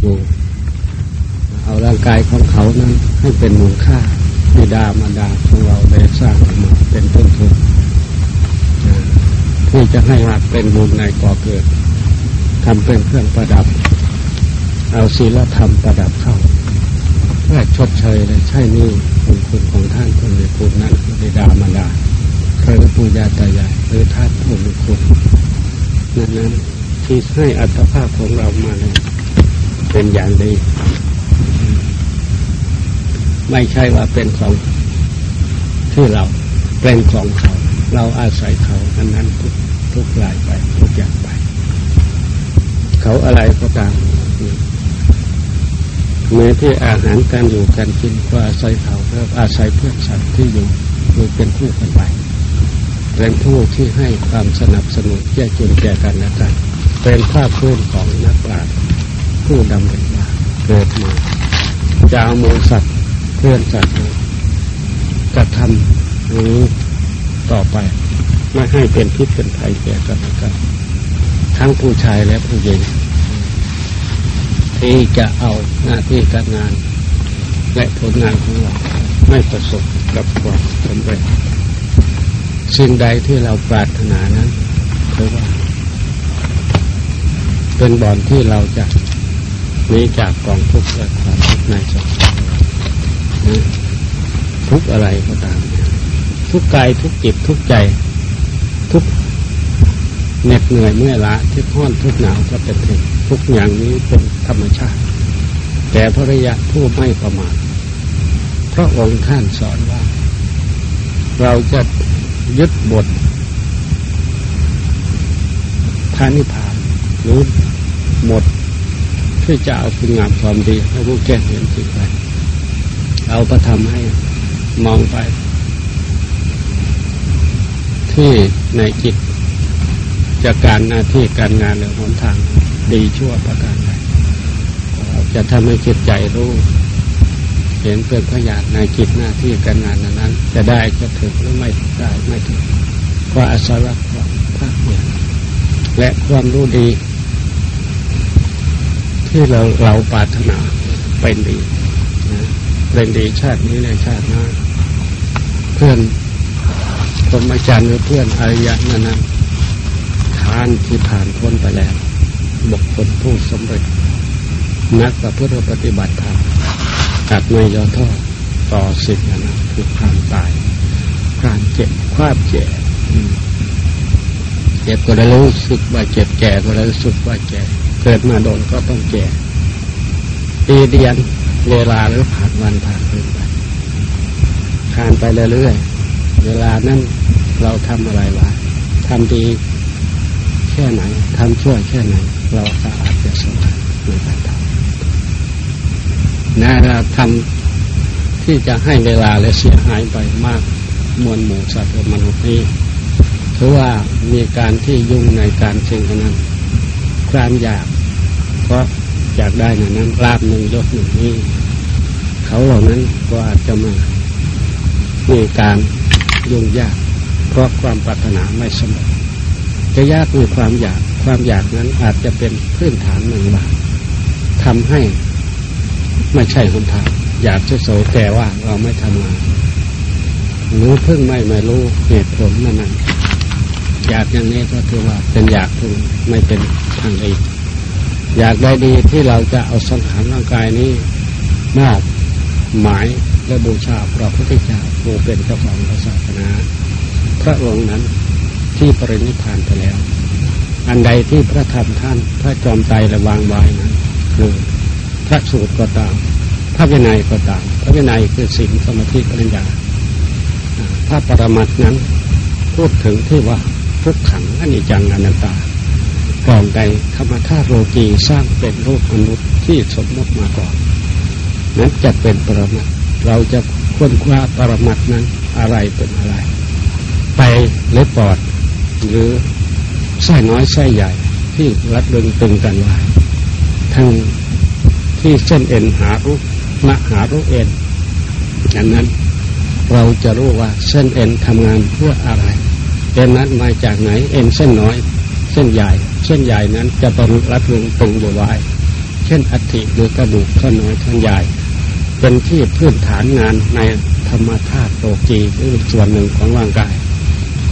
อยู่เอาร่างกายของเขานั้นให้เป็นมูลค่าบิดามารดาของเราได้สร้างมาเป็นต้นทุนที่จะให้หักเป็นบุญในก่อเกิดทำเป็นเครื่องประดับ เอาศีลธรรมประดับเข้าเพื่อชดเชยและใช่นี่คุณคุณของท่านคนในคุณนั้นบิดามารดาหรือปู่ย่าตายายหรือท่านผู้มีคุณนั้นนั้นที่ให้อัตภาพของเรามาเลย เป็นอย่างดี ไม่ใช่ว่าเป็นของที่เราเป็นของเขา เราอาศัยเขาอันนั้นทุกทุกรายไปทุกอย่างไป เขาอะไรก็ตามเมื่อที่อาหารการอยู่การกินก็อาศัยเขาแล้วอาศัยเพื่อนสัตว์ที่อยู่คือเป็นผู้กันไปเป็นผู้ที่ให้ความสนับสนุนแก้จุนแก่กันและกัน เป็นภาพพื้นของนักปราชญ์ ผู้ดำเนินมาเกิดมาจะเอามูลสัตว์เพื่อนสัตว์กระทำนี้ต่อไป ไม่ให้เป็นพิษเป็นภัยแก่กันและกันทั้งผู้ชายและผู้หญิงที่จะเอาหน้าที่การงาน และผลงานของเราไม่ประสบกับความสำเร็จสิ่งใดที่เราปรารถนานั้นคือว่า เป็นบ่อนที่เราจะ นีจากกองทุกข์และความทุกข์ในสังทุกอะไรก็ตาม ทุกกายทุกจิตทุกใจ ทุกเหน็ดเหนื่อยเมื่อละทุกห้อนทุกหนาวก็เป็นทุกทุกอย่างนี้เป็นธรรมชาติ แต่พระรยะผู้ไม่ประมาทพระองค์ท่านสอนว่า เราจะยึดบทพานิพานหรือหมด ที่จะเอาคุณงามความดีให้รู้แกเห็นสิ่งไป เอาประทำให้มองไป ที่ในจิตจากการหน้าที่การงานหรือหนทางดีชั่วประการใดจะทำให้จิตใจรู้เห็นเป็นพยานในจิตหน้าที่การงานนั้น จะได้จะถึงหรือไม่ได้ไม่ถึงก็อาศัยว่าความภาคเพียรและความรู้ดี ที่เราเราปรารถนาเป็นดีนะเป็นดีชาตินี้ในชาติหน้าเพื่อนพรหมจรรย์หรือเพื่อนอริยะนั้นนั้นทานที่ผ่านพ้นไปแล้วบุคคลผู้สำเร็จ นักประพฤติปฏิบัติธรรมตัดไม่ย่อท่อต่อสิ่งนั้นคือความตายการเจ็บความเจ็บเจ็บก็ได้รู้สึกว่าเจ็บแก่ก็ได้รู้สึกว่าแก่ เกิดมาโดนก็ต้องแก่ปีเดียนเวลาหรือผ่านวันผ่านคืนไปผ่านไปเรื่อยๆเวลานั้นเราทำอะไรวะทำดีแค่ไหนทำชั่วแค่ไหน เราก็อาจจะสบายในการทำนะเราทำที่จะให้เวลาและเสียหายไปมากมวลหมู่สัตว์มนุษย์นี้ถือว่ามีการที่ยุ่งในการเชิงนั้น ความอยาก เพราะอยากได้นนั้นลาบหนึ่งยกหนึ่งนี้ เขาเหล่านั้นก็อาจจะมามีการยุ่งยาก เพราะความปรารถนาไม่สมบูรณ์จะยากมีความอยากความอยากนั้นอาจจะเป็นพื้นฐานหนึ่งบางทำให้ไม่ใช่คนทางอยากจะโสแต่ว่าเราไม่ทำงานหรือเพิ่งไม่ไม่รู้เหตุผลนั่นนั้นอยากอย่างนี้ก็ถือว่าเป็นอยากคือไม่เป็น ทางดีอยากได้ดีที่เราจะเอาสังขารร่างกายนี้มอบหมายและบูชาพระพุทธเจ้าผู้เป็นเจ้าของศาสนา พระองค์นั้นที่ปรินิพานไปแล้ว อันใดที่พระธรรมท่านพระจอมใจระวางไว้นั้นคือพระสูตรก็ตาม พระวินัยก็ตาม พระวินัยคือสิ่งสมาธิปัญญาพระปรมัตนั้นพูดถึงที่ว่าทุกขังอนิจจังอนัตตา ก่อนใดธรรมธาตุโลกีสร้างเป็นรูปมนุษย์ที่สมมติมาก่อน นั้นจะเป็นปรมัตเราจะค้นคว้าปรมัตนั้นอะไรเป็นอะไร ไปหรือปอด หรือไส้น้อยไส้ใหญ่ที่รัดดึงตึงกันไว้ทั้งที่เส้นเอ็นหารูปมหารูปเอ็นอันนั้นเราจะรู้ว่าเส้นเอ็นทำงานเพื่ออะไรเอ็นนั้นมาจากไหนเอ็นเส้นน้อย เส้นใหญ่ เส้นใหญ่นั้นจะต้องรัดรึงตึงบวายเช่นอัฐิหรือกระดูกข้าน้อยข้าใหญ่ เป็นที่พื้นฐานงานในธรรมธาตุโลกีหรือส่วนหนึ่งของร่างกาย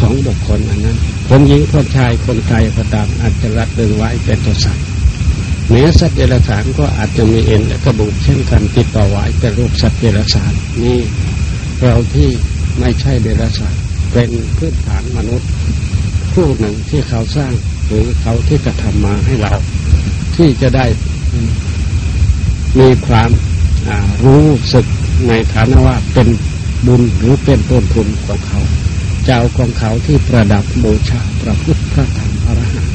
ของบุคคลอันนั้นคนหญิงคนชายคนไทยก็ตามอาจจะรัดดึงไว้เป็นตัวสัตว์เนื้สัตว์เดรัจฉานก็อาจจะมีเอ็นและกระดูกเช่นกันติดต่อไว้เป็นรูปสัตว์เดรัจฉานนี่เราที่ไม่ใช่เดรัจฉานเป็นพื้นฐานมนุษย์ผู้หนึ่งที่เขาสร้าง หรือเขาที่จะทำมาให้เรา ที่จะได้มีความรู้สึกในฐานะว่าเป็นบุญหรือเป็นต้นทุนของเขา เจ้าของเขาที่ประดับบูชาพระพุทธพระธรรมพระรหันต์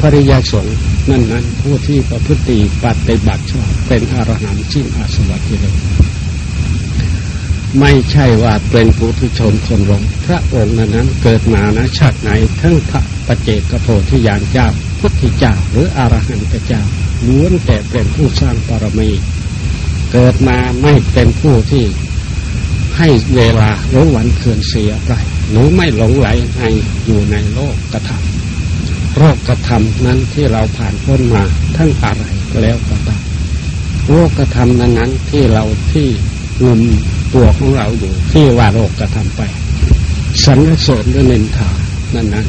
ภริยาสงฆ์นั่นนั้นผู้ที่ประพฤติปฏิบัติชอบเป็นอรหันต์สิ้นอาสวะกิเลส ไม่ใช่ว่าเป็นปุถุชนคนหลงพระองค์นั้นเกิดมานะชาติไหน ทั้งพระปเจกโพธิญาณเจ้า พุทธเจ้าหรืออรหันตเจ้าล้วนแต่เป็นผู้สร้างปรมี เกิดมาไม่เป็นผู้ที่ให้เวลาหรือวันเคืนเสียไปหรือไม่หลงไหลในอยู่ในโลกกระทำโลกกระทำนั้นที่เราผ่านพ้นมาทั้งอะไรแล้วก็ตามโลกกระทำนั้นนั้นที่เราที่งุม ตัวของเราอยู่ ที่ว่าโลกกระทำไปสรรเสริญด้วยเนินทานั่นนั้น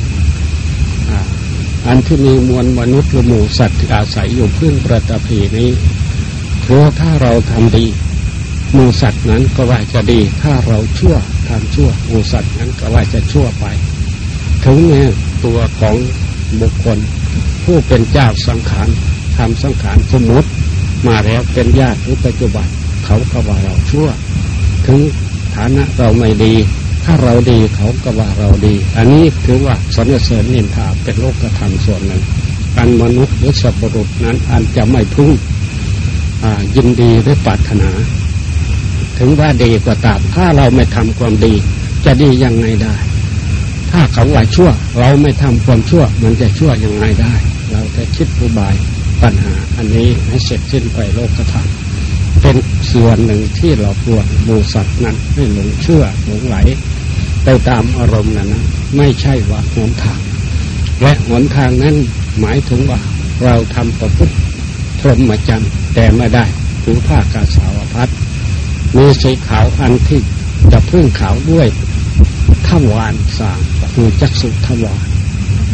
อันที่มีมวลมนุษย์หรือหมู่สัตว์อาศัยอยู่พื้นประตพีนี้เพราะถ้าเราทำดีหมู่สัตว์นั้นก็ว่าจะดี ถ้าเราชั่วทำชั่วหมู่สัตว์นั้นก็ว่าจะชั่วไป ถึงแม้ตัวของบุคคล ผู้เป็นเจ้าสังขารทำสังขารสมมติ มาแล้วเป็นญาติหรือปัจจุบันเขาก็ว่าเราชั่ว ถึงฐานะเราไม่ดี ถ้าเราดีเขาก็ว่าเราดี อันนี้ถือว่าสรรเสริญนินทาเป็นโลกธรรมส่วนหนึ่งการมนุษย์หรือสัตว์ปรุษนั้นอันจะไม่พุ่งยินดีหรือปรารถนา ถึงว่าดีกว่าตามถ้าเราไม่ทำความดี จะดียังไงได้ ถ้าเขาว่าชั่ว เราไม่ทำความชั่ว มันจะชั่วยังไงได้ เราจะคิดอุบายปัญหาอันนี้ให้เสร็จสิ้นไปโลกธรรม เป็นส่วนหนึ่งที่เราปวดมูสัตว์นั้นให้หลงเชื่อหลงไหล ไปตามอารมณ์นั้นนะไม่ใช่ว่าหนทาง และหนทางนั้นหมายถึงว่าเราทำประพฤติพรหมจรรย์แต่ไม่ได้ถือผ้ากาสาวพัดมีสีขาวอันที่จะพึ่งขาวด้วยทวารสามคือจักสุทวาร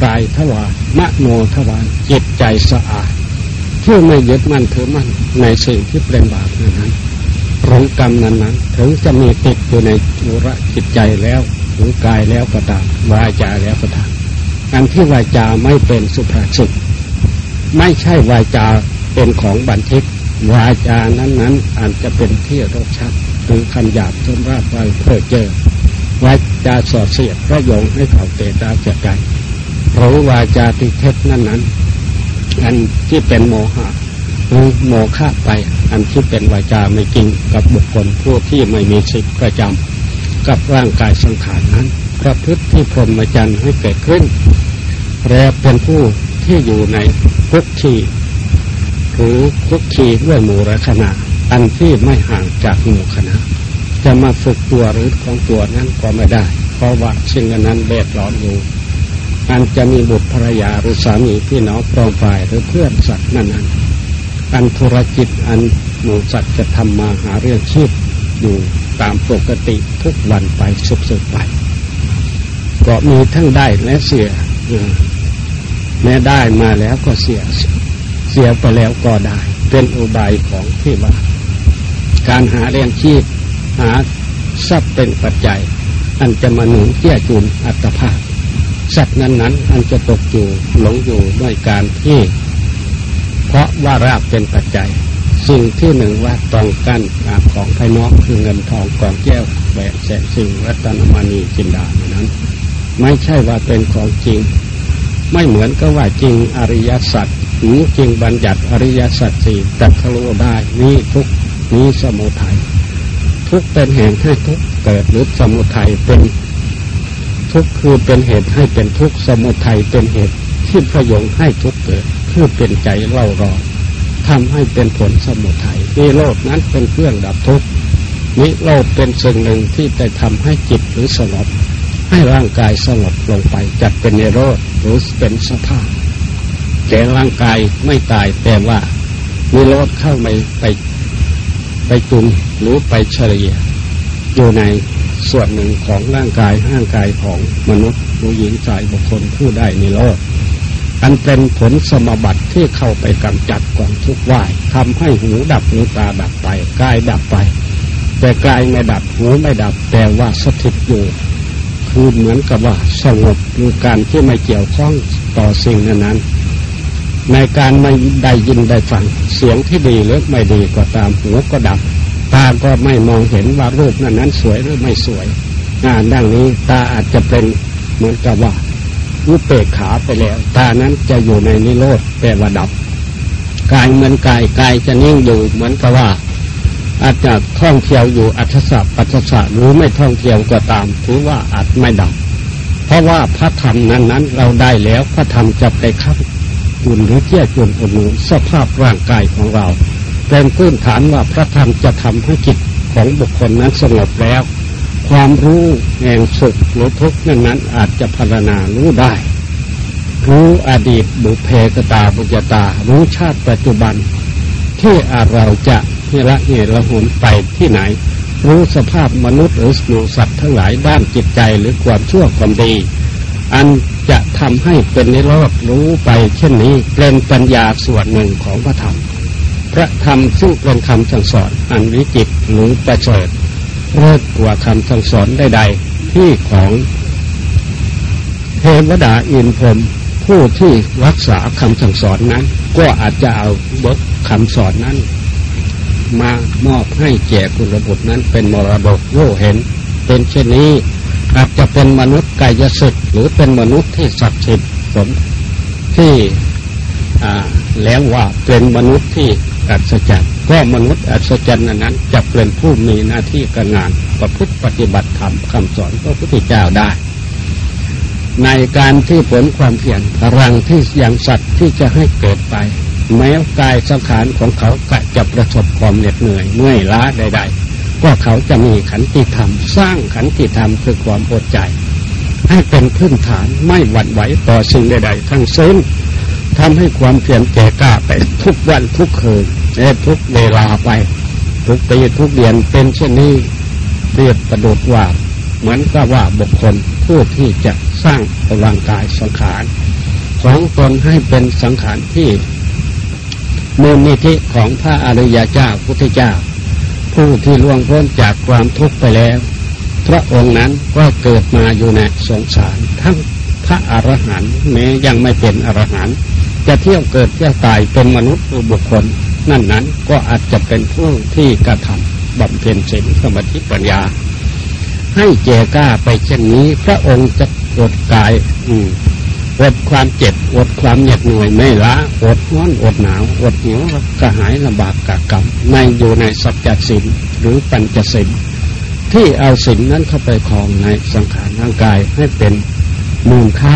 ปลายทวารมโนทวารจิตใจสะอาด ผู้ไม่ยึดมั่นถือมั่นในสิ่งที่เป็นบาปนั้นผลกรรมนั้นนั้นถึงจะมีติดอยู่ในจุระจิตใจแล้วหรือกายแล้วก็ตามวาจาแล้วก็ตามอันที่วาจาไม่เป็นสุภาษิตไม่ใช่วาจาเป็นของบันทิตวาจานั้นนั้นอาจจะเป็นที่รสชัดหรือคันหยาบจนราบไปเพื่อเจอวาจาสอดเสียดพระยงให้เขาเตะตาเจ็บใจเพราะวาจาติเทศนั้นนั้น อันที่เป็นโมหะหรือโมฆะไป อันที่เป็นวาจาไม่จริงกับบุคคลผู้ที่ไม่มีสิทธิประจำกับร่างกายสังขารนั้นประพฤติที่พรหมจรรย์ให้เกิดขึ้น และเป็นผู้ที่อยู่ในคุกขีหรือคุกขีด้วยหมู่รคณะอันที่ไม่ห่างจากหมู่คณะจะมาฝึกตัวหรือของตัวนั้นก็ไม่ได้ เพราะว่าสิ่งนั้นเบ็ดร้อนอยู่ อันจะมีบุตรภรรยาหรือสามีพี่น้องปรองฝ่ายหรือเพื่อนสัตว์นั่นนั้นอันธุรกิจอันหมูสัตว์จะทำมาหาเรื่องชีพอยู่ตามปกติทุกวันไปสุดๆไป ก็มีทั้งได้และเสียแม้ได้มาแล้วก็เสียเสียไปแล้วก็ได้ เป็นอุบายของที่ว่า การหาเรื่องชีพหาทรัพย์เป็นปัจจัย อันจะมาหนุนเกี้ยจุนอัตภาพ สัตว์นั้นๆอันจะตกอยู่หลงอยู่ด้วยการที่ เพราะว่าราบเป็นปัจจัย สิ่งที่หนึ่งว่าต้องกันของภายนอกคือเงินทองกองแก้วแหวนแสนสิ่งรัตนมณีจินดานั้น ไม่ใช่ว่าเป็นของจริง ไม่เหมือนกับว่าจริงอริยสัจหรือจริงบัญญัติอริยสัจสี่ตัดทะลุได้นี่ทุกนี้สมุทัยทุกเป็นเหตุให้ทุกเกิดหรือสมุทัยเป็น ทุกข์คือเป็นเหตุให้เป็นทุกข์สมุทัยเป็นเหตุที่พยงให้ทุกข์เกิดคือเป็นใจเล่ารอทำให้เป็นผลสมุทัยนิโรดนั้นเป็นเครื่องดับทุกข์นิโรธเป็นสิ่งหนึ่งที่จะทำให้จิตหรือสงบให้ร่างกายสงบลงไปจัดเป็นนิโรธหรือเป็นสภาพแต่ร่างกายไม่ตายแต่ว่ามีรถเข้าไปไปไปตุนหรือไปเฉลี่ยอยู่ใน ส่วนหนึ่งของร่างกายร่างกายของมนุษย์ผู้หญิงชายบุคคลผู้ได้ในโลกอันเป็นผลสมบัติที่เข้าไปกำจัดความทุกข์วายทำให้หูดับหูตาดับไปกายดับไป แต่กายไม่ดับหูไม่ดับ แต่ว่าสถิตอยู่คือเหมือนกับว่าสงบคือการที่ไม่เกี่ยวข้องต่อสิ่งนั้น ในการไม่ได้ยินได้ฟังเสียงที่ดีหรือไม่ดีก็ตามหูก็ดับ ตาก็ไม่มองเห็นว่ารูปนั้นนั้นสวยหรือไม่สวยงานดังนี้ตาอาจจะเป็นเหมือนกับว่าอุเปกขาไปแล้ว ตานั้นจะอยู่ในนิโรธแปลว่าดับ กายเหมือนกายกายจะนิ่งอยู่เหมือนกับว่า อาจจะท่องเที่ยวอยู่อัศสะปัสสะหรือไม่ท่องเที่ยวก็ตามถือว่าอาจไม่ดับ เพราะว่าพระธรรมนั้นนั้นเราได้แล้วพระธรรมจะไปขับจุนหรือเที่ยจุนอุนุสภาพร่างกายของเรา เป็นพื้นฐานว่าพระธรรมจะทำให้จิตของบุคคลนั้นสงบแล้ว ความรู้แห่งสุขหรือทุกข์นั้นนั้นอาจจะพรรณนารู้ได้ รู้อดีตบุเพกตาบุญตา รู้ชาติปัจจุบัน ที่อาเราจะเฮระเหตุละหุนไปที่ไหน รู้สภาพมนุษย์หรือสสัตว์ทั้งหลายด้านจิตใจหรือความชั่วความดี อันจะทำให้เป็นนิโรธรู้ไปเช่นนี้เป็นปัญญาส่วนหนึ่งของพระธรรม พระธรรมซึ่งเป็นคำสั่งสอนอันวิจิตหรือประเสริฐเลิศกว่าคำสั่งสอนใดๆที่ของเทวดาอินพรมผู้ที่รักษาคำสั่งสอนนั้น ก็อาจจะเอาบทคำสอนนั้น มามอบให้แก่คุณบุตรนั้นเป็นมรดกโลเห็น เป็นเช่นนี้อาจจะเป็นมนุษย์กายสิทธิ์หรือเป็นมนุษย์ที่ศักดิ์สิทธิ์สมที่แล้วว่าเป็นมนุษย์ที่ อัศจรรย์ก็มนุษย์อัศจรรย์นั้นจะเป็นผู้มีหน้าที่การงานประพฤติปฏิบัติธรรมคำสอนพระพุทธเจ้าได้ ในการที่ผลความเพียรพลังที่อย่างสัตว์ที่จะให้เกิดไป แม้กายสังขารของเขาจะประสบความเหน็ดเหนื่อยเมื่อยล้าใด ๆ ก็เขาจะมีขันติธรรม สร้างขันติธรรมคือความอดใจ ให้เป็นพื้นฐานไม่หวั่นไหวต่อสิ่งใด ๆ ทั้งสิ้น ทำให้ความเพียรแก่กล้าไปทุกวันทุกคืนและทุกเวลาไป ทุกปีทุกเดือนเป็นเช่นนี้เรียกประดุดว่า เหมือนกับว่าบุคคลผู้ที่จะสร้างร่างกายสังขารของตนให้เป็นสังขารที่มูลนิธิของพระอริยเจ้าพุทธเจ้า ผู้ที่ล่วงพ้นจากความทุกข์ไปแล้ว พระองค์นั้นก็เกิดมาอยู่ในสงสารทั้งพระอรหันต์แม้ยังไม่เป็นอรหันต์ จะเที่ยวเกิดเที่ยวตายเป็นมนุษย์หรือบุคคล นั่นนั้นก็อาจจะเป็นผู้ที่กระทำบำเพ็ญศีลสมาธิปัญญา ให้เจกล้าไปเช่นนี้ พระองค์จะอดกายอือดความเจ็บอดความเหน็ดเหนื่อยไม่ละอดร้อนอดหนาวอดหิวกระหายลำบากกะกรรมในอยู่ในสัจจสินหรือปัญจสินที่เอาสินนั้นเข้าไปคลองในสังขารร่างกายให้เป็นมูลค่า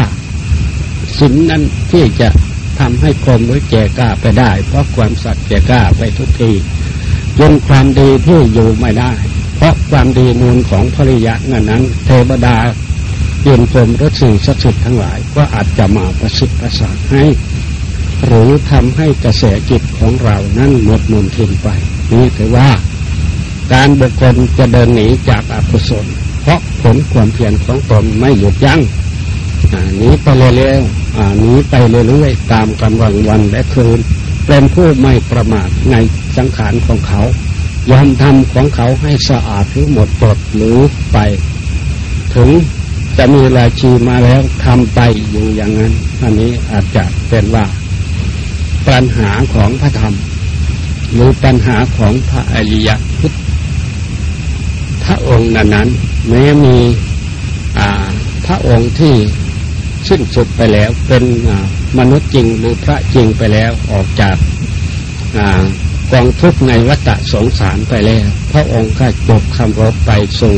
สินนั้นที่จะ ทำให้กลมหรือแก่กล้าไปได้ เพราะความสัตย์แก่กล้าไปทุกทีจนความดีที่อยู่ไม่ได้ เพราะความดีมูลของภริยะนั้นนั้น เทวดาเย็นพรมรสิ่งศักดิ์สิทธิ์ทั้งหลาย ก็อาจจะมาประสิทธิ์ประสานให้ หรือทำให้กระแสจิตของเรานั้นหมดมุนทิ้งไป นี่ถือว่า การบุคคลจะเดินหนีจากอกุศลเพราะผลความเพียรของตนไม่หยุดยัง้ง หนีไปเรื่อยๆหนีไปเรื่อยๆตามกำลังวันและคืน เป็นผู้ไม่ประมาทในสังขารของเขายอมทำของเขาให้สะอาดหรือหมดจดหรือไป ถึงจะมีราชีมาแล้วทำไปอยู่อย่างนั้น อันนี้อาจจะเป็นว่า ปัญหาของพระธรรม หรือปัญหาของพระอริยพุทธพระองค์นั้นนั้นแม้มีพระองค์ที่ สิ้นสุดไปแล้ว เป็นมนุษย์จริงหรือพระจริงไปแล้วออกจากกองทุกข์ในวัฏสงสารไปแล้ว พระองค์ก็จบคำรบไปสู่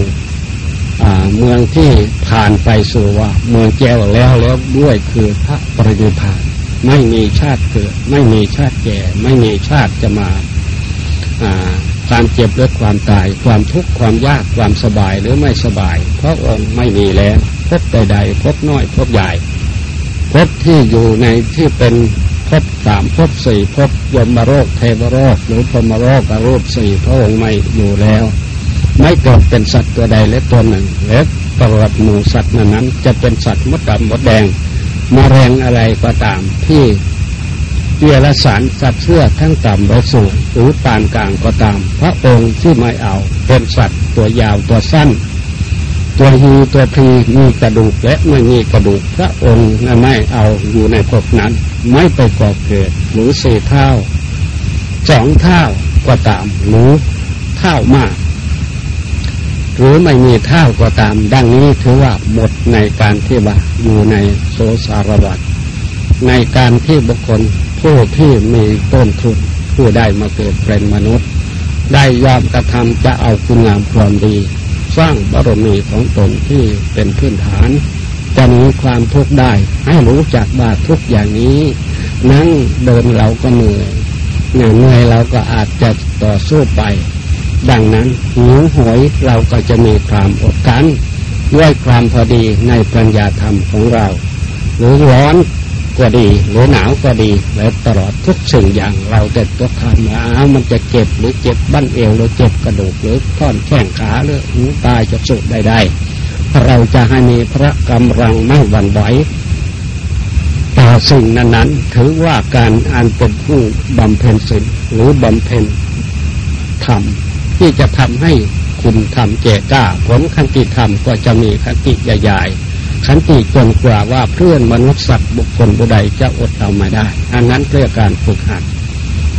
เมืองที่ผ่านไปสู่ว่า เมืองแก้วแล้วแล้วด้วยคือพระปรินิพานไม่มีชาติเกิด ไม่มีชาติแก่ ไม่มีชาติจะมาความเจ็บและความตาย ความทุกข์ความยากความสบายหรือไม่สบายเพราะองค์ไม่มีแล้ว พบใดๆพบน้อยพบใหญ่พบที่อยู่ในที่เป็นพบสามพบสี่พบยมโรคเทวโรคหรือพมโรคอรูปสี่พระองค์ไม่อยู่แล้ว ไม่เกิดเป็นสัตว์ตัวใดและตัวหนึ่ง และตลอดหมู่สัตว์นั้น จะเป็นสัตว์มดดำมดแดงมแมลงอะไรก็ตามที่เกียรสารสัตว์เสื้อทั้งต่ำและสูงหรือปานกลางก็ตาม พระองค์ที่ไม่เอาเป็นสัตว์ตัวยาวตัวสั้น ตัวฮีตัวพีมีกระดูกและไม่มีกระดูกพระองค์ไม่เอาอยู่ในภพนั้น ไม่ไปก่อเกิดหรือสี่เท่าสองเท่าก็ตามหรือเท่ามาก หรือไม่มีเท่าก็ตาม ดังนี้ถือว่าหมดในการที่ว่าอยู่ในโสสารวัตในการที่บุคคลผู้ที่มีต้นทุนผู้ได้มาเกิดเป็นมนุษย์ ได้ยอมกระทำจะเอาคุณงามความดี สร้างบารมีของตนที่เป็นพื้นฐาน จะมีความทุกข์ได้ ให้รู้จักบาทุกอย่างนี้ นั่งเดินเราก็เหนื่อยเหนื่อยเราก็อาจจะต่อสู้ไป ดังนั้นหิวหวยเราก็จะมีความอดกันด้วยความพอดีในปัญญาธรรมของเรา หรือร้อน ก็ดี หรือหนาวก็ดีแล้วตลอดทุกสิ่งอย่างเราแต่ตัวทำแล้วมันจะเจ็บหรือเจ็บบั้นเอวหรือเจ็บกระดูกหรือท่อนแข้งขาหรือหูตายจะสุดใดๆเราจะให้มีพระกำลังไม่หวั่นไหวต่อสิ่งนั้นๆ ถือว่าการอันเป็นผู้บำเพ็ญศีลหรือบำเพ็ญธรรมที่จะทำให้คุณทำเจก้าผลขันติธรรมก็จะมีขันติใหญ่ๆ ขันติจนกว่าว่าเพื่อนมนุษย์สัตว์บุคคลผู้ใดจะอดเอามาได้ อันนั้นเพื่อการฝึกหัด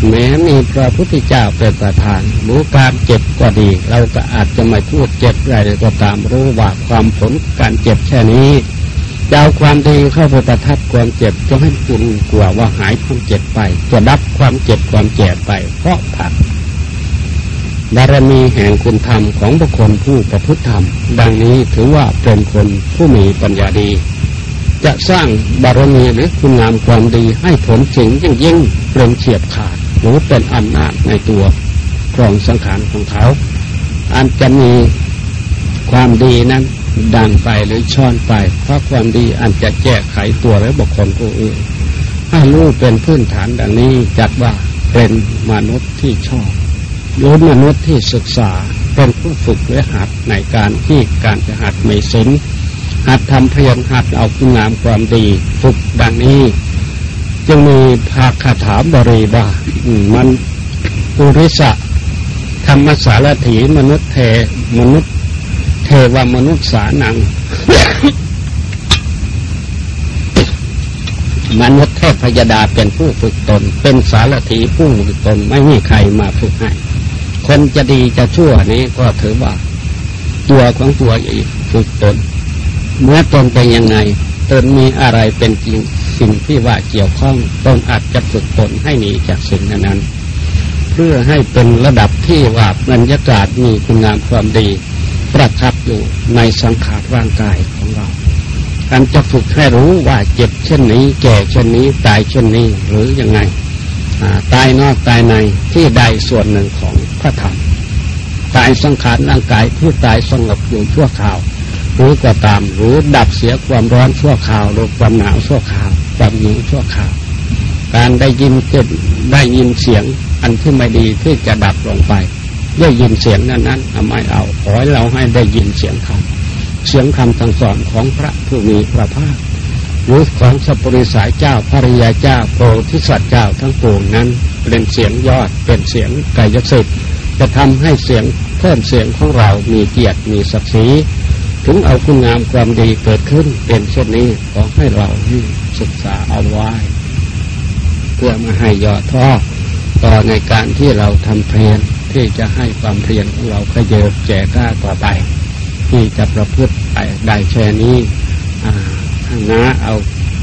แม้มีพระพุทธเจ้าเป็นประธานรู้การเจ็บก็ดี เราก็อาจจะไม่พูดเจ็บอะไรก็ตามรู้ว่าความผลการเจ็บแค่นี้ดาวความดีเข้าไปประทับความเจ็บจะให้คุณกลัวว่าหายความเจ็บไปจะดับความเจ็บความแก่ไป เพราะผัก บารมีแห่งคุณธรรมของบุคคลผู้ประพฤติธรรม ดังนี้ถือว่าเป็นคนผู้มีปัญญาดี จะสร้างบารมีหรือคุณงามความดีให้ผลสิงยิ่งยิ่งเป็นเฉียบขาดหรือเป็นอำนาจในตัวครองสังขารของเขาอันจะมีความดีนั้นดันไปหรือช้อนไป เพราะความดีอันจะแก้ไขตัวและบุคคลผู้อื่นถ้ารู้เป็นพื้นฐานดังนี้จัดว่าเป็นมนุษย์ที่ชอบ หรือมนุษย์ที่ศึกษาเป็นผู้ฝึกและหัดในการที่การจะหัดไม่สินหัดทำเพียงหัดเอาคุณงามความดี ฝึกดังนี้จึงมีภาคาถาบริบามันปุริสะธรรมสารถีมนุษย์เทมนุษย์ เทวมนุษย์สานัง มนุษย์เทพพยดาเป็นผู้ฝึกตน เป็นสารถีผู้ฝึกตนไม่มีใครมาฝึกให้ คนจะดีจะชั่วนี้ก็ถือว่า ตัวของตัวเองฝึกตนเมื่อตนเป็นยังไงตนมีอะไรเป็นจริงสิ่งที่ว่าเกี่ยวข้องตนอาจจะฝึกตนให้หนีจากสิ่งนั้น เพื่อให้เป็นระดับที่ว่าบรรยากาศมีคุณงามความดี ประทับอยู่ในสังขารร่างกายของเราการจะฝึกให้รู้ว่าเจ็บเช่นนี้ แก่เช่นนี้ตายเช่นนี้หรือยังไง ตายนอกตายในที่ใดส่วนหนึ่งของพระธรรมตายสังขารร่างกายผู้ตายสงบอยู่ชั่วคราวหรือก็ตามหรือดับเสียความร้อนชั่วคราวหรือความหนาวชั่วคราวความหิวชั่วคราว การได้ยินเกิดได้ยินเสียงอันที่ไม่ดีที่จะดับลงไปได้ยินเสียงนั้นนั้นไม่เอาขอให้เราให้ได้ยินเสียงคำเสียงคำสั่งสอนของพระผู้มีพระภาค หรือของสัพปริสายเจ้าภริยาเจ้าโพธิสัตว์เจ้าทั้งปวงนั้นเป็นเสียงยอดเป็นเสียงไกยศิษย์จะทำให้เสียงเพิ่มเสียงของเรามีเกียรติมีศักดิ์ศรีถึงเอาคุณงามความดีเกิดขึ้นเป็นเช่นนี้ขอให้เราศึกษาเอาไว้ เพื่อมาให้ยอดท้อต่อในการที่เราทำเพียรที่จะให้ความเพียรของเราขยเยบแจกล้าต่อไป ที่จะประพฤติไปได้แค่นี้ข้า น้าเอา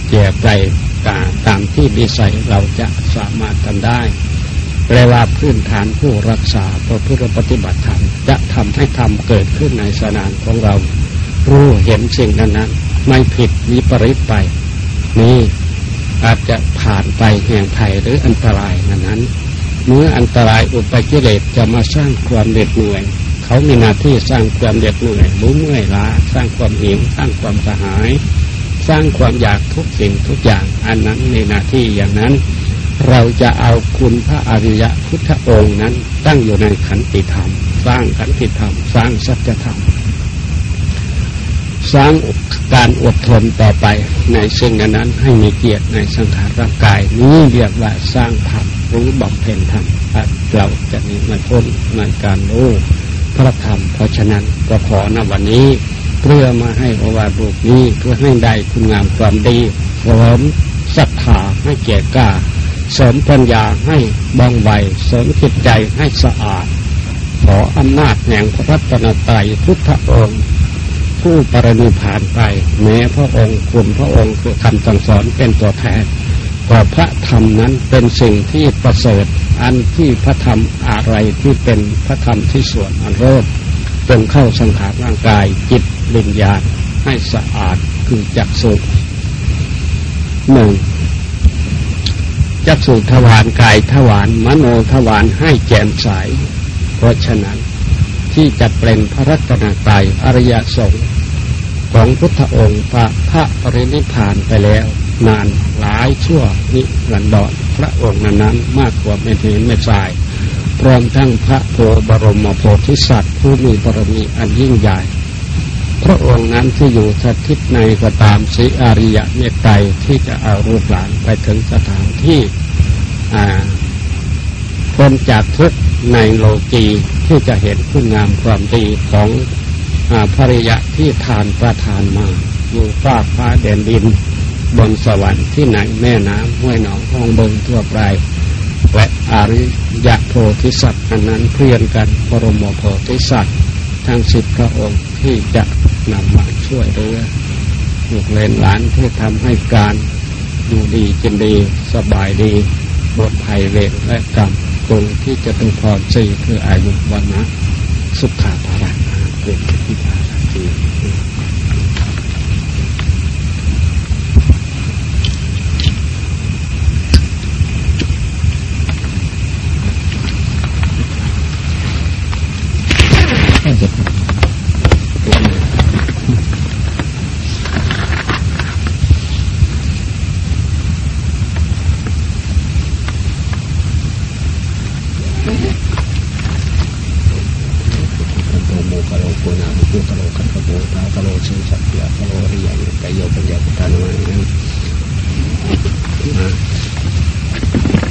แจกไปตามที่ดีใส่เราจะสามารถทำได้แปลว่าพื้นฐานผู้รักษาพระพุทธปฏิบัติธรรมจะทำให้ธรรมเกิดขึ้นในสนานของเรา รู้เห็นสิ่งนั้นนั้นไม่ผิดวิปริตไป นี่อาจจะผ่านไปแห่งภัยหรืออันตรายนั้นนั้น เมื่ออันตรายอุปกิเลสจะมาสร้างความเหน็ดเหนื่อย เขามีหน้าที่สร้างความเหน็ดเหนื่อยรู้เมื่อยล้าสร้างความหิวสร้างความสหาย สร้างความอยากทุกสิ่งทุกอย่าง อันนั้นในหน้าที่อย่างนั้น เราจะเอาคุณพระอริยะพุทธองค์นั้น ตั้งอยู่ในขันติธรรม สร้างขันติธรรม สร้างสัจธรรม สร้างการอดทนต่อไปในสิ่งนั้นให้มีเกียรติในสังขารร่างกาย นี้เรียกว่าสร้างธรรมรือบำเพ็ญธรรมเราจะนี้มาพ้นในการรู้พระธรรมเพราะฉะนั้นก็ขอนวันนี้ เพื่อมาให้โอวาทรูปนี้เพื่อให้ได้คุณงามความดีเสริมศรัทธาให้เกียรติกล้าเสริมปัญญาให้บ้องไวเสริมจิตใจให้สะอาด ขออำนาจแห่งพระรัตนตรัยพุทธองค์ผู้ปรนิพานไป แม้พระองค์คุณพระองค์คือคำสั่งสอนเป็นตัวแทนก็พระธรรมนั้นเป็นสิ่งที่ประเสริฐอันที่พระธรรมอะไรที่เป็นพระธรรมที่ส่วนอันเลิศจงเข้าสังขารร่างกายจิต วิญญาณให้สะอาดคือจักสุหนึ่งจักสุทวารกายทวารมโนทวารให้แจ่มใสเพราะฉะนั้นที่จะเป็นพระรัตนตรัยอริยสงฆ์ของพุทธองค์พระพระปรินิพานไปแล้ว นานหลายชั่วนิรันดรพระองค์นั้นมากกว่าไม่เห็นไม่ทรายพร้อมทั้งพระโพบรมโพธิสัตว์ผู้มีบารมีอันยิ่งใหญ่ พระองค์นั้นที่อยู่สถิตในก็ตามสีอาริยะเมตไตรที่จะเอารูปหลานไปถึงสถานที่พ้นจากทุกในโลกีที่จะเห็นคุณงามความดีของภริยะที่ทานประทานมาอยู่ฟาฟ้าแดนดิน บนสวรรค์ที่ไหนแม่น้ำห้วยหนองห้องบงทั่วไปและอาริยะโพธิสัตว์อันนั้นเพื่อนกันบรมโพธิสัตว์ทั้งสิบพระองค์ ที่จะนำมาช่วยเหลือลูกเลนหลานที่ทำให้การดูดีกินดี สบายดีบทภัยเวรและกรรมตรงที่จะเป็นพรสีคืออายุวันนะสุขาภาระเป็นที่ภาระที